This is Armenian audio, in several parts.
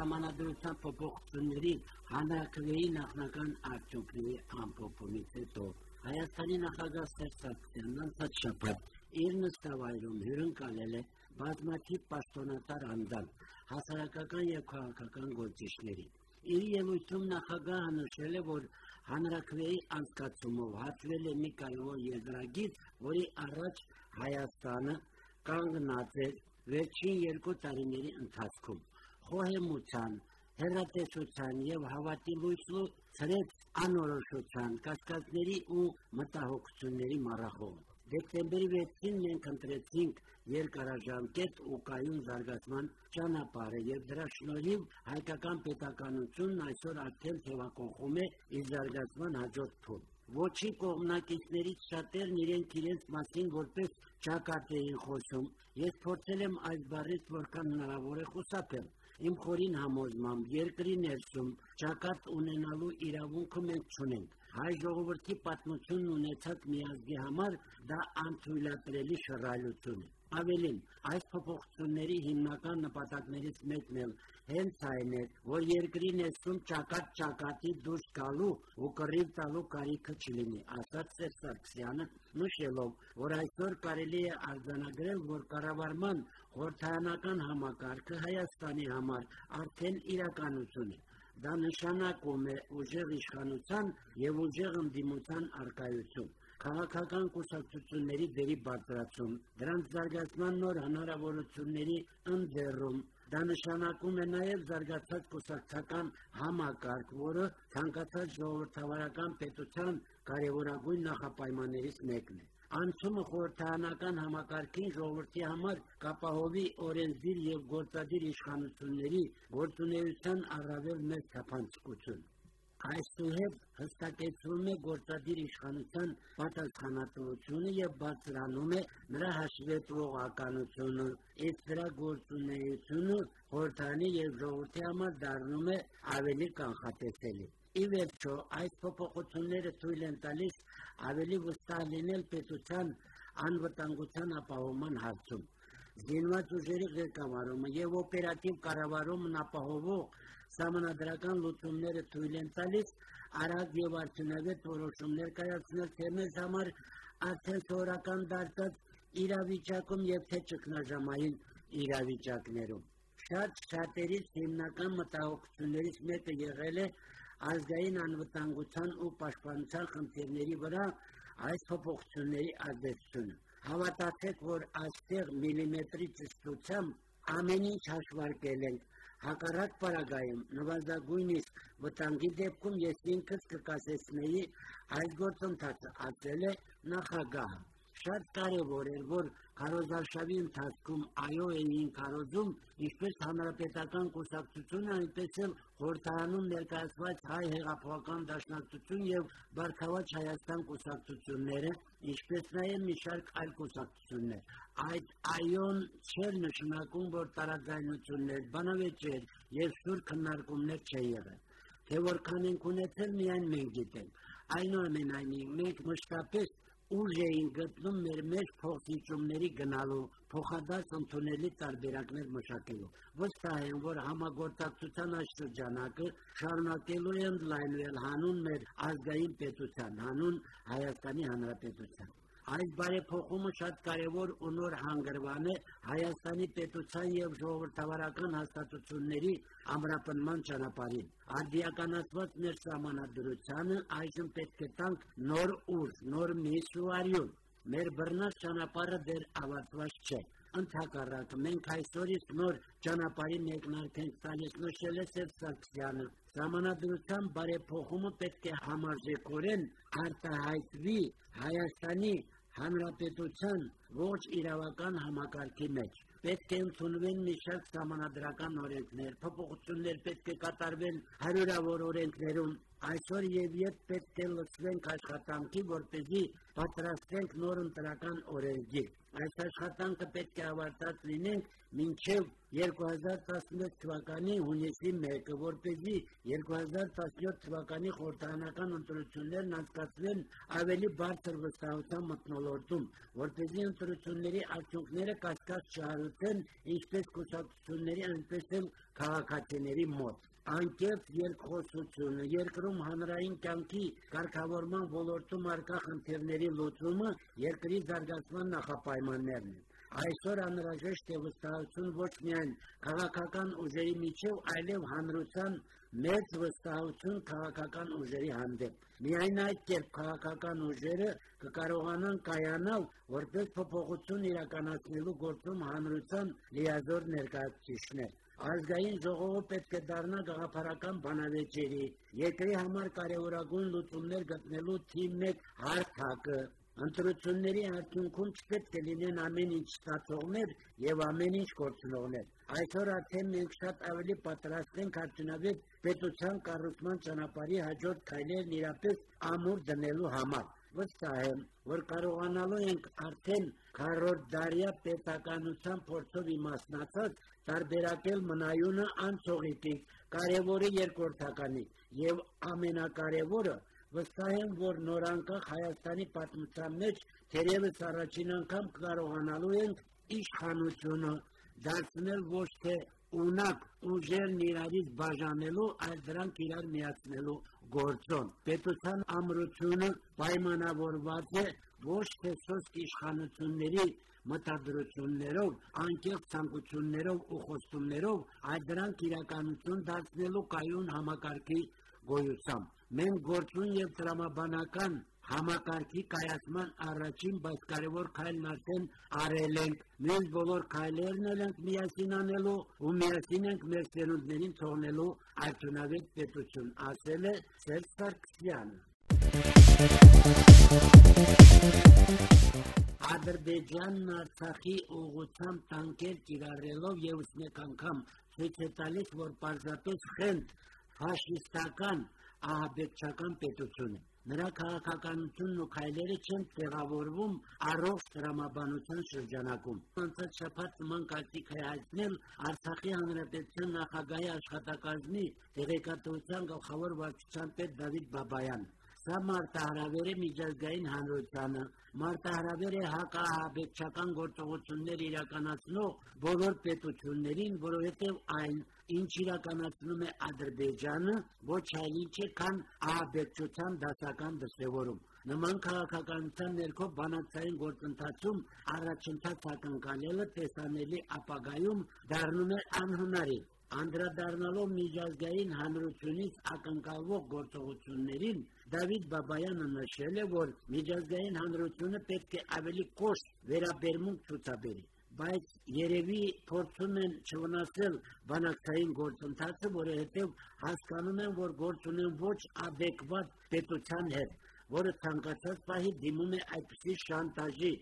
Սահմանադրության փոփոխությունների հանրակրվեի նախնական արդյունքների ամփոփումից հետո Հայաստանի նախագահ Սերժ Սարգսյանն անցած շաբաթ իր նստավայրում հյուրընկալել է բազմաթիվ պաշտոնատար անձանց, հասարակական եւ քաղաքական գործիչների։ Իր ելույթում նախագահը նշել է, որ հանրակրվեի անցկացումով հատվել է մի կարևոր եզրագիր, որի առաջ Հայաստանը կանգնած էր վերջին երկու տարիների ընթացքում խոհեմության, հերատեսության եւ հավատի լույսու ծրեց անորոշության, կասկածների ու մտահոգությունների մառախով։ Դեկտեմբերի 6-ին մենք ընտրեցինք երկարաժամկետ ու կայուն զարգացման ճանապարհը եւ դրա շնորհիվ հայկական պետականությունն այսօր արդեն թևակողում է իր զարգացման հաջորդ փուլ։ Ոչի կողմնակիցներից շատերն իրենք իրենց մասին որպես ճակատ էին խոսում։ Ես փորձել եմ այս բառից որքան հնարավոր է խուսափել։ Իմ խորին համոզմամբ երկրի ներսում ճակատ ունենալու իրավունքը մենք չունենք։ Հայ ժողովրդի պատմությունն ունեցած միազգի համար դա անթույլատրելի շռայլություն է։ Ավելին, այս փոփոխությունների հիմնական նպատակներից մեկն էլ հենց այն է, որ երկրի ներսում ճակատ ճակատի դուրս գալու ու կռիվ տալու կարիքը չլինի, ասաց Սերժ Սարգսյանը, նշելով, որ այսօր կարելի է արձանագրել, որ կառավարման խորհրդարանական համակարգը Հայաստանի համար արդեն իրականություն է։ Դա նշանակում է ուժեղ իշխանության եւ ուժեղ ընդդիմության արկայություն քաղաքական կուսակցությունների դերի բարձրացում, դրանց զարգացման նոր հնարավորությունների ընդդերում, Դա նշանակում է նաև զարգացած կուսակցական համակարգ, որը ցանկացած ժողովրդավարական պետության կարևորագույն նախապայմաններից մեկն է։ Անցումը խորհրդարանական համակարգին ժողովրդի համար կապահովի օրենսդիր եւ գործադիր իշխանությունների գործունեության առավել մեծ թափանցիկություն։ Այսուհետ հստակեցվում է գործադիր իշխանության պատասխանատվությունը եւ բարձրանում է նրա հաշվետվողականությունը, իսկ դրա գործունեությունը խորհրդանի եւ ժողովրդի համար դառնում է ավելի կանխատեսելի։ Ի վերջո, այս փոփոխությունները թույլ են տալիս ավելի վստահ լինել պետության անվտանգության ապահովման հարցում։ Զինված ուժերի ղեկավարումը եւ օպերատիվ կառավարումն ապահովող Սահմանադրական լուծումները թույլ են տալիս արագ եւ արդյունավետ որոշումներ կայացնել թե մեզ համար արդեն սովորական դարձած իրավիճակում եւ թե ճգնաժամային իրավիճակներում։ Շատ շատերից հիմնական մտահոգություններից մեկը եղել է ազգային անվտանգության ու պաշտպանության խնդիրների վրա այս փոփոխությունների ազդեցությունը։ Հավատացեք, որ այստեղ միլիմետրի ճշտությամբ ամեն ինչ հաշվարկել ենք Հակառակ պարագայում նվազագույնիսկ վտանգի դեպքում ես ինքս կկասեցնեի այս գործընթացը, ասել է նախագահը։ Շատ կարևոր էր, որ քարոզարշավի ընթացքում այո էին քարոզում ինչպես հանրապետական կուսակցությունը, այնպես էլ խորհրդարանում ներկայացված հայ հեղափոխական դաշնակցություն եւ Բարգավաճ Հայաստան կուսակցությունները, ինչպես նաեւ մի շարք այլ կուսակցություններ այդ այոն չէր նշանակում, որ տարաձայնություններ, բանավեճեր եւ սուր քննարկումներ չէ եղել։ Թե որքան ենք ունեցել միայն մենք գիտենք։ Այնուամենայնիվ մենք մշտապես ուժ էին գտնում մեր մեջ փոխզիջումների գնալու, փոխադարձ ընդունելի տարբերակներ մշակելու։ Վստահ եմ, որ համագործակցության այս շրջանակը շարունակելու է ընդլայնվել հանուն մեր ազգային պետության, հանուն Հայաստանի Հանրապետության։ Այս բարեփոխումը շատ կարևոր ու նոր հանգրվան է Հայաստանի պետության եւ ժողովրդավարական հաստատությունների ամրապնման ճանապարհին։ Արդիականացված մեր սահմանադրությանը այժմ պետք է տանք նոր ուժ, նոր միս ու արյուն։ Մեր բռնած ճանապարհը դեռ ավարտված չէ։ Ընթակառակը մենք այսօր իսկ նոր ճանապարհի մեկնարկ ենք տալիս նշել է Սերժ Սարգսյանը։ Սահմանադրության բարեփոխումը պետք է համարժեքորեն արտահայտվի Հայաստանի Հանրապետության ողջ իրավական համակարգի մեջ պետք է ընդունվեն մի շարք համանadrական օրենքներ, փոփոխություններ պետք է կատարվեն հարյուրավոր օրենքներում, Այսօր եւ երբ պետք է լցվենք աշխատանքի, որպեսզի պատրաստենք նոր ընտրական օրենքի։ Այս աշխատանքը պետք է ավարտած լինենք մինչև 2016 թվականի հունիսի 1-ը, որպեսզի 2017 թվականի խորհրդարանական ընտրություններն անցկացվեն ավելի բարձր վստահության մթնոլորտում, որպեսզի ընտրությունների արդյունքները կասկած չհարուցեն ինչպես կուսակցությունների, այնպես էլ քաղաքացիների մոտ անկեղծ երկխոսությունը, երկրում հանրային կյանքի կարգավորման ոլորտում արկա խնդիրների լուծումը երկրի զարգացման նախապայմաններն են։ Այսօր անհրաժեշտ է վստահություն ոչ միայն քաղաքական ուժերի միջև, այլև հանրության մեծ վստահություն քաղաքական ուժերի հանդեպ։ Միայն այդ կերպ քաղաքական ուժերը կկարողանան կայանալ որպես փոփոխություն իրականացնելու գործում հանրության լիազոր ներկայացուցիչներ։ Ազգային ժողովը պետք է դառնա գաղափարական բանավեճերի, երկրի համար կարևորագույն լուծումներ գտնելու թիմ մեկ հարթակը։ Ընտրությունների արդյունքում չպետք է լինեն ամեն ինչ ստացողներ եւ ամեն ինչ կորցնողներ։ Այսօր արդեն մենք շատ ավելի պատրաստ ենք արդյունավետ պետության կառուցման ճանապարհի հաջորդ քայլերն իրապես ամուր դնելու համար վստահ եմ, որ կարողանալու ենք արդեն քառորդ դարյա պետականության փորձով իմաստնացած տարբերակել մնայունը անցողիտիկ, կարևորը երկրորդականի եւ ամենակարևորը վստահ եմ, որ նորանկախ Հայաստանի պատմության մեջ թերևս առաջին անգամ կարողանալու ենք իշխանությունը դարձնել ոչ թե ունակ ուժերն իրարից բաժանելու, այլ դրանք իրար միացնելու գործոն։ Պետության ամրությունը պայմանավորված է ոչ թե սոսկ իշխանությունների մտադրություններով, անկեղծ ցանկություններով ու խոստումներով, այլ դրանք իրականություն դարձնելու կայուն համակարգի գոյությամբ։ Մենք գործուն եւ տրամաբանական համակարգի կայացման առաջին, բայց կարևոր քայլն արդեն արել ենք։ Մենք բոլոր քայլերն ենք միասին անելու ու միասին ենք մեր ծերունդներին թողնելու արդյունավետ պետություն, ասել է Սերժ Սարգսյանը։ Ադրբեջանն Արցախի ուղղությամբ տանկեր կիրառելով եւս մեկ անգամ ցույց է տալիս, որ պարզապես խենթ ֆաշիստական ահաբեկչական պետություն է։ Նրա քաղաքականությունն ու քայլերը չեն տեղավորվում առողջ տրամաբանության շրջանակում։ Անցած շաբաթ նման կարծիք է հայտնել Արցախի հանրապետության նախագահի աշխատակազմի տեղեկատվության գլխավոր վարչության պետ Դավիթ Բաբայանը։ Սա մարտահրավեր է միջազգային հանրությանը, մարտահրավեր է հակահաբեկչական գործողություններ իրականացնող բոլոր պետություններին, որովհետև այն, ինչ իրականացնում է Ադրբեջանը, ոչ այլ ինչ է, քան ահաբեկչության դասական դրսևորում։ Նման քաղաքականության ներքո բանակցային գործընթացում առաջընթաց ակնկալելը տեսանելի ապագայում դառնում է անհնարին անդրադառնալով միջազգային հանրությունից ակնկալվող գործողություններին Դավիթ Բաբայանը նշել է, որ միջազգային հանրությունը պետք է ավելի կոշտ վերաբերմունք ցուցաբերի բայց երևի փորձում են չվնասել բանակցային գործընթացը, որովհետև հասկանում են, որ գործ ունեն ոչ adekvat պետության հետ, որը ցանկացած պահի դիմում է այդպիսի շանտաժի,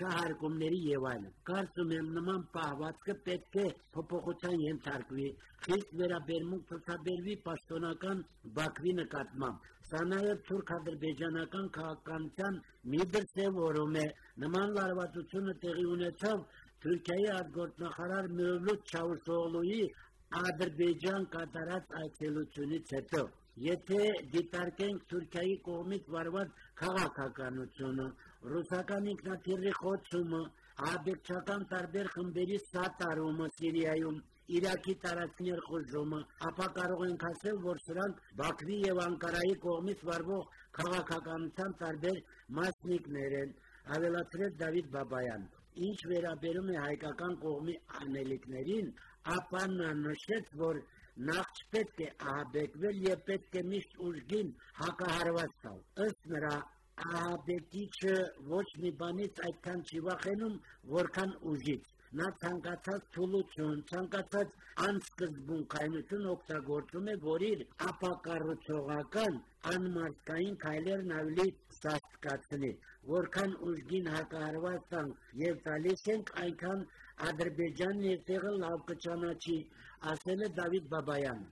շահարկումների եւ այլն։ Կարծում եմ նման պահվածքը պետք է փոփոխության ենթարկվի, խիստ վերաբերմունք ցուցաբերվի պաշտոնական Բաքվի նկատմամբ։ Սա նաև թուրք-ադրբեջանական քաղաքականության մի դրսևորում է։ Նման լարվածությունը տեղի ունեցավ Թուրքիայի արտգործնախարար Մևլութ Չավուշօղլուի Ադրբեջան կատարած այցելությունից հետո։ Եթե դիտարկենք Թուրքիայի կողմից վարված քաղաքականությունը, ռուսական ինքնաթիռի խոցումը, աբեկչական տարբեր խմբերի սատարումը Սիրիայում, Իրաքի տարածքներ խոժումը, ապա կարող ենք ասել, որ սրանք Բաքվի եւ Անկարայի կողմից վարվող քաղաքականության տարբեր մասնիկներ են, ավելացրեց Դավիթ Բաբայան։ Ինչ վերաբերում է հայկական կողմի անելիքներին, ապա նա նշեց, որ նախ չպետք է ահաբեկվել եւ պետք է միշտ ուժգին հակահարված տալ։ Ըստ նրա ահաբեկիչը ոչ մի բանից այդքան չի վախենում, որքան ուժից։ Նա ցանկացած թուլություն, ցանկացած անսկզբունքայնություն օգտագործում է, որ իր ապակառուցողական անմարդկային քայլերն ավելի սաստկացնի։ Որքան ուժգին հակահարված տան եւ տալիս ենք, այնքան Ադրբեջանն իր տեղը լավ կճանաչի, ասել է Դավիթ Բաբայանը։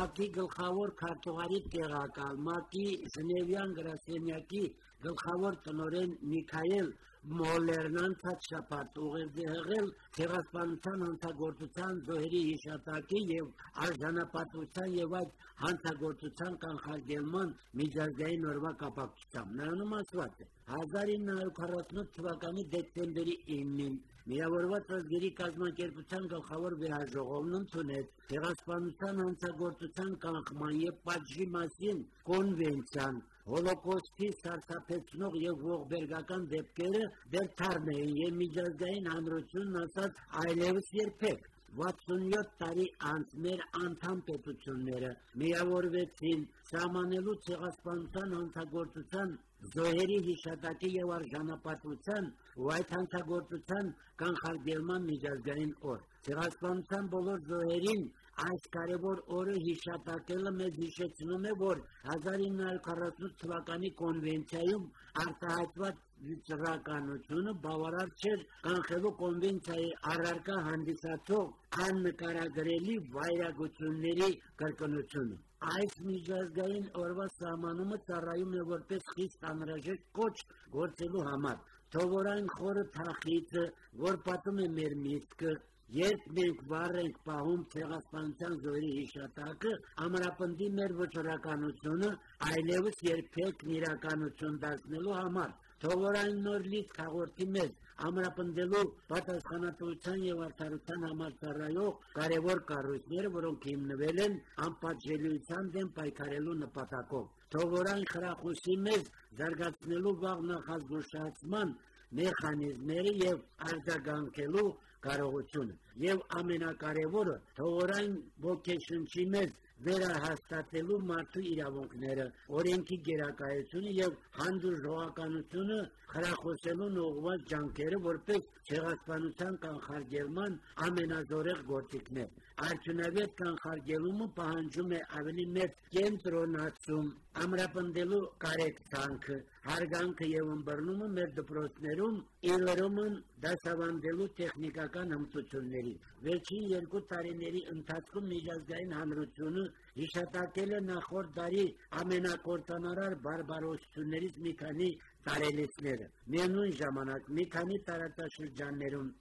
ՄԱԿ-ի գլխավոր քարտուղարի տեղակալ, ՄԱԿ-ի Ժնևյան գրասենյակի գլխավոր տնօրեն Միքայել Մոլերն անցած շաբաթ ուղերձ է հղել ցեղասպանության հանցագործության զոհերի հիշատակի եւ արժանապատվության եւ այդ հանցագործության կանխարգելման միջազգային օրվա կապակցությամբ։ Նրանում ասված է. 1948 թվականի դեկտեմբերի 9-ին Միավորված ազգերի կազմակերպության գլխավոր վեհաժողովն ընդունեց ցեղասպանության հանցագործության կանխման եւ պատժի մասին կոնվենցիան, հոլոկոստի սարսափեցնող եւ ողբերգական դեպքերը դեռ թարմեին եւ միջազգային հանրությունն ասած այլևս երբեք 67 տարի անց մեր անդամ պետությունները միավորվեցին սահմանելու ցեղասպանության հանցագործության զոհերի հիշատակի եւ արժանապատվության ու այդ հանցագործության կանխարգելման միջազգային օր։ Ցեղասպանության բոլոր զոհերին Այս կարևոր օրը հիշատակելը մեզ հիշեցնում է, որ 1948 թվականի կոնվենցիայում արտահայտված վիճռականությունը բավարար չէր կանխելու կոնվենցիայի առարկա հանդիսացող աննկարագրելի վայրագությունների կրկնությունը։ Այս միջազգային օրվա սահմանումը ծառայում է որպես խիստ անհրաժեշտ կոչ գործելու համար։ Թող որ այն խորը թախիցը, որ պատում է մեր միտքը, Երբ մենք վառ ենք պահում ցեղասպանության զոհերի հիշատակը, ամրապնդի մեր վճռականությունը այլևս երբեք իրականություն դարձնելու համար, թող որ այն նոր լիք հաղորդի մեզ ամրապնդելու պատասխանատվության եւ արդարության համար ծառայող կարևոր կառույցները, որոնք հիմնվել են անպատժելիության դեմ պայքարելու նպատակով։ Թող որ այն խրախուսի մեզ զարգացնելու վաղ նախազգուշացման մեխանիզմները եւ արձագանքելու կարողությունը եւ ամենակարևորը թողորային ոգեշնչի մեզ վերահաստատելու մարդու իրավունքները, օրենքի գերակայությունը եւ հանդուրժողականությունը խրախուսելու ուղղված ջանքերը որպես ցեղասպանության կանխարգելման ամենազորեղ գործիքներ։ Արդյունավետ կանխարգելումը պահանջում է ավելի մեծ կենտրոնացում, ամրապնդելու կարեկցանքը, հարգանքը եւ ըմբռնումը մեր դպրոցներում իլրոմն դասավանդելու տեխնիկական հմտությունների։ Վերջին երկու տարիների ընթացքում միջազգային հանրությունը հիշատակել է նախորդ դարի ամենակործանարար բարբարոսություններից մի քանի տարելիցները։ Միևնույն ժամանակ մի քանի տարածաշրջաններում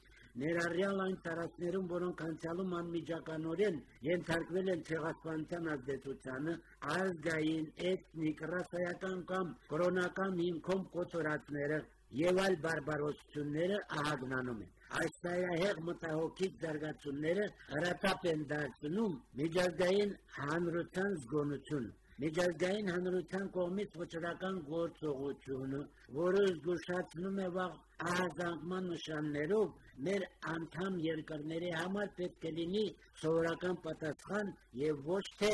ներառյալ այն տարածքներում, որոնք անցյալում անմիջականորեն ենթարկվել են ցեղասպանության ազդեցությանը, ազգային, էթնիկ, ռասայական կամ կրոնական հիմքով կոչորածները եւ այլ բարբարոսությունները ահագնանում են։ Այս տարահեղ մտահոգիչ զարգացումները հրատապ են դարձնում միջազգային հանրության զգոնությունը միջազգային հանրության կողմից վճռական գործողությունը, որը զգուշացնում է վաղ ահազանգման նշաններով, մեր անդամ երկրների համար պետք է լինի սովորական պատասխան եւ ոչ թե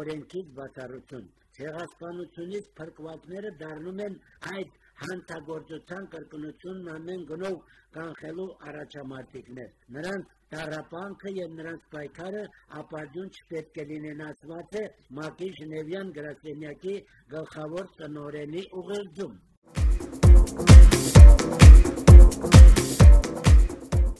օրենքից բացառություն։ Ցեղասպանությունից փրկվածները դառնում են այդ հանցագործության կրկնությունն ամեն գնով կանխելու առաջամարտիկներ։ Նրանց Տառապանքը եւ նրանց պայքարը ապարդյուն չպետք է լինեն ասված է ՄԱԿ-ի Ժնևյան գրասենյակի գլխավոր տնօրենի ուղերձում։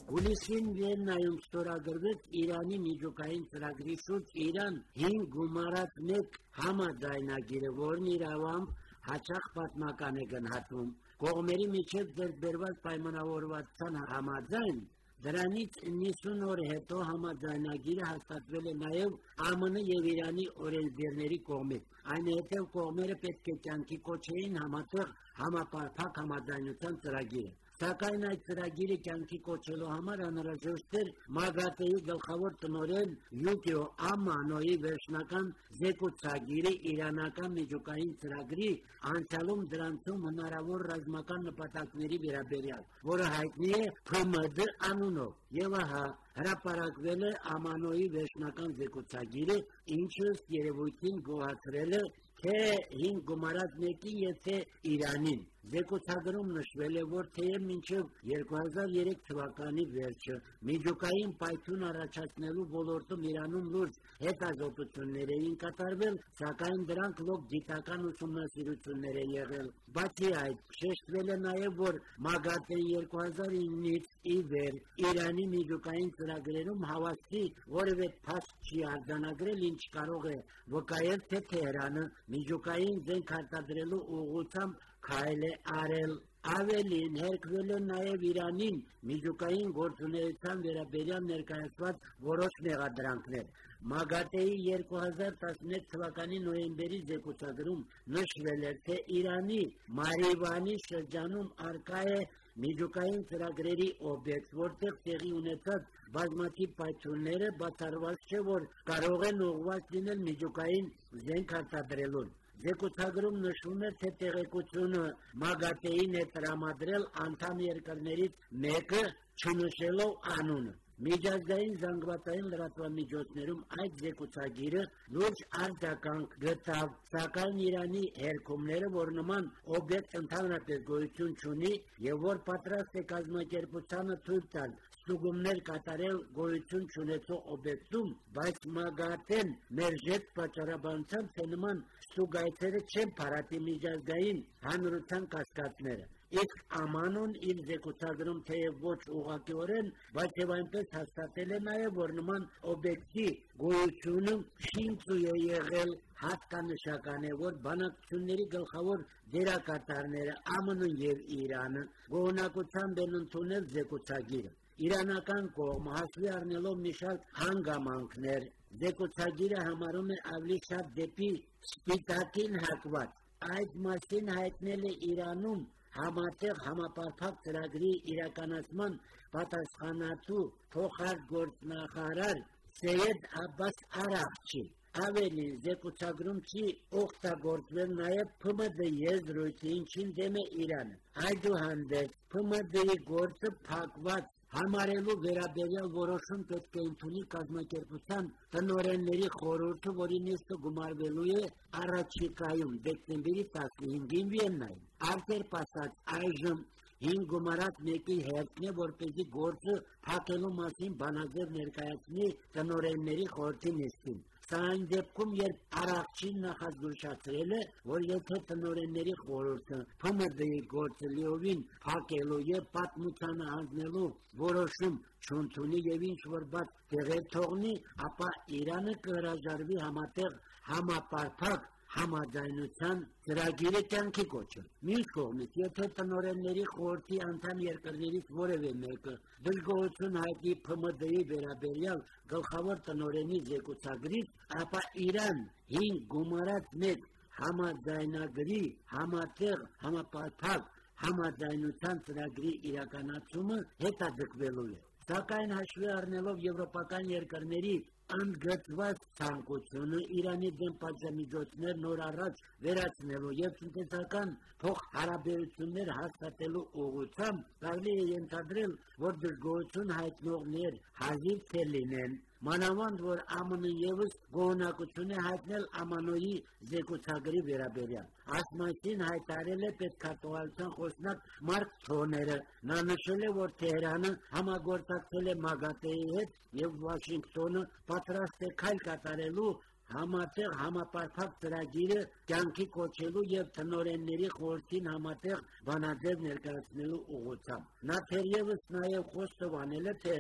Հուլիսին Վիեննայում ստորագրվեց Իրանի միջուկային ծրագրի շուրջ Իրան 5 գումարած 1 համաձայնագիրը, որն իրավամբ հաճախ պատմական է գնահատվում։ Կողմերի միջև ձեռք բերված պայմանավորվածության համաձայն Դրանից 90 օր հետո համաձայնագիրը հաստատվել է նաև ԱՄՆ եւ Իրանի օրենսդիրների կողմից։ Այնուհետև կողմերը պետք է կյանքի կոչեին համատեղ համապարփակ համաձայնության ծրագիրը։ Սակայն այդ ծրագիրը կյանքի կոչելու համար անհրաժեշտ էր Մագատեի գլխավոր տնօրեն Յուկիո Ամանոյի վերջնական զեկուցագիրը իրանական միջուկային ծրագրի անցյալում դրանցում հնարավոր ռազմական նպատակների վերաբերյալ, որը հայտնի է ՓՄԴ անունով։ Եվ ահա հրապարակվել է Ամանոյի վերջնական զեկուցագիրը, ինչը երևույթին գոհացրել է թե 5 գումարած մեկի եթե Իրանին Զեկուցագրում նշվել է, որ թեև մինչև 2003 թվականի վերջը միջուկային պայթյուն առաջացնելու ոլորտում Իրանում լուրջ հետազոտություններ էին կատարվել, սակայն դրանք լոկ գիտական ուսումնասիրություններ է եղել։ Բացի այդ, շեշտվել է նաև, որ ՄԱԳԱՏԵ 2009-ից ի վեր Իրանի միջուկային ծրագրերում հավաստի որևէ փաստ չի արձանագրել, ինչ կարող է վկայել, թե Թեհրանը միջուկային զենք արտադրելու ուղղությամբ քայլ է արել Ավելին հերկվել են նաև Իրանին միջուկային գործունեության վերաբերյալ ներկայացված որոշ մեղադրանքներ։ ՄԱԳԱՏԵ-ի 2011 թվականի նոյեմբերի զեկուցագրում նշվել էր, թե Իրանի Մարիվանի շրջանում արկա է միջուկային ծրագրերի օբյեկտ, որտեղ տեղի ունեցած բազմաթիվ պայթյունները բացառված չէ, որ կարող են ուղղված լինել միջուկային զենք արտադրելուն։ Զեկուցագրում նշվում է, թե տեղեկությունը ՄԱԳԱՏԵ-ին է տրամադրել անդամ երկրներից մեկը, չնշելով անունը։ Միջազգային զանգվածային լրատվամիջոցներում այդ զեկուցագիրը լուրջ արձագանք գտավ, սակայն Իրանի հերքումները, որ նման օբյեկտ ընդհանրապես գոյություն չունի եւ որ պատրաստ է կազմակերպությանը թույլ տալ ստուգումներ կատարել գոյություն չունեցող օբյեկտում, բայց ՄԱԳԱՏ-ն մերժեց պատճառաբանությամբ, թե նման ստուգայցերը չեն փարատի միջազգային հանրության կասկածները։ Իսկ Ամանոն իր զեկուցագրում թեև ոչ ուղղակիորեն, բայց եւ այնպես հաստատել է նաեւ, որ նման օբյեկտի գոյությունը շինծու է եղել հատկանշական է, որ բանակցությունների գլխավոր դերակատարները ԱՄՆ-ն եւ Իրանը գոհնակությամբ են ընդունել զեկուցագիրը։ Իրանական կողմը հասվի առնելով մի շարք հանգամանքներ, զեկուցագիրը համարում է ավելի շատ դեպի սպիտակին հակված։ Այդ մասին հայտնել է Իրանում համատեղ համապարփակ ծրագրի իրականացման պատասխանատու փոխարգործնախարար Սեյեդ Աբբաս Արախչի ավելի զեկուցագրում չի օգտագործվել նաև ՓՄԴ եզրույթը, ինչին դեմ է Իրանը։ Այդուհանդերձ ՓՄԴ-ի գործը փակված համարելու վերաբերյալ որոշում պետք է ընդունի կազմակերպության տնօրենների խորհուրդը, որի նիստը գումարվելու է առաջիկայում դեկտեմբերի 15-ին Վիեննայում։ Արտերպ ասած, այժմ հին գումարած մեկի հերթն է, որպեսզի գործը փակելու մասին բանաձև ներկայացնի տնօրենների խորհրդի նիստին։ Սա այն դեպքում, երբ Արաքչին նախազգուշացրել է, որ եթե տնօրենների խորհուրդը ՓՄԴ-ի գործը լիովին փակելու եւ պատմությանը հանձնելու որոշում չընդունի եւ ինչ որ բաց տեղեր թողնի, ապա Իրանը կհրաժարվի համատեղ համապարփակ համաձայնության ծրագիրը կյանքի կոչել։ Մյուս կողմից, եթե տնօրենների խորհրդի անդամ երկրներից որևէ մեկը դժգոհություն հայտնի ՓՄԴ-ի վերաբերյալ գլխավոր տնօրենի զեկուցագրից, ապա Իրան 5 գումարած մեկ համաձայնագրի համատեղ համապարփակ համաձայնության ծրագրի իրականացումը հետաձգվելու է։ Սակայն հաշվի առնելով եվրոպական երկրների ընդգծված ցանկությունը Իրանի դեմ պատժամիջոցներ նոր առաջ վերացնելու եւ տնտեսական փոխհարաբերություններ հաստատելու ուղղությամբ կարելի է ենթադրել, որ դժգոհություն հայտնողներ հազիվ թե լինեն Մանավանդ որ ԱՄՆ-ը եւս գոհնակություն է հայտնել ԱՄՆ-ի զեկուցագրի վերաբերյալ։ Ասմասին հայտարել է պետքարտուղարության խոսնակ Մարկ Թոները։ Նա նշել է, որ Թեհրանը համագործակցել է ՄԱԳԱՏԵ-ի հետ եւ Վաշինգտոնը պատրաստ է քայլ կատարելու համատեղ համապարփակ ծրագիրը կյանքի կոչելու եւ տնօրենների խորհրդին համատեղ բանաձև ներկայացնելու ուղղությամբ։ Նա թերևս նաեւ խոստովանել է, թե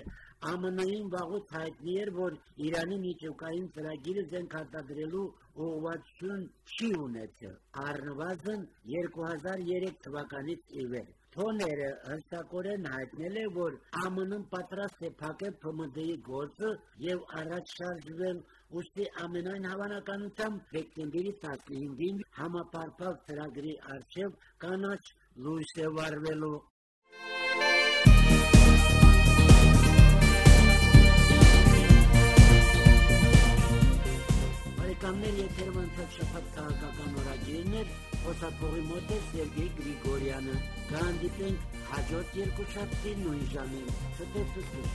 ԱՄՆ-ին վաղուց հայտնի էր, որ Իրանի միջուկային ծրագիրը զենք արտադրելու ուղղվածություն չի ունեցել։ Առնվազն 2003 թվականից ի վեր։ Թոները հստակորեն հայտնել է, որ ԱՄՆ-ն պատրաստ է փակել ՓՄԴ-ի գործը եւ առաջ շարժվել ուստի ամենայն հավանականությամբ դեկտեմբերի 15-ին համապարփակ ծրագրի արժեվ կանաչ լույս է վարվելու Բարեկամներ եթերում ընթաց շփատ քաղաքական օրագիրն էր Օսակողի մոտ է Սերգեյ Գրիգորյանը Կհանդիպենք հաջորդ երկու շաբթի նույն ժամին Ցտեսություն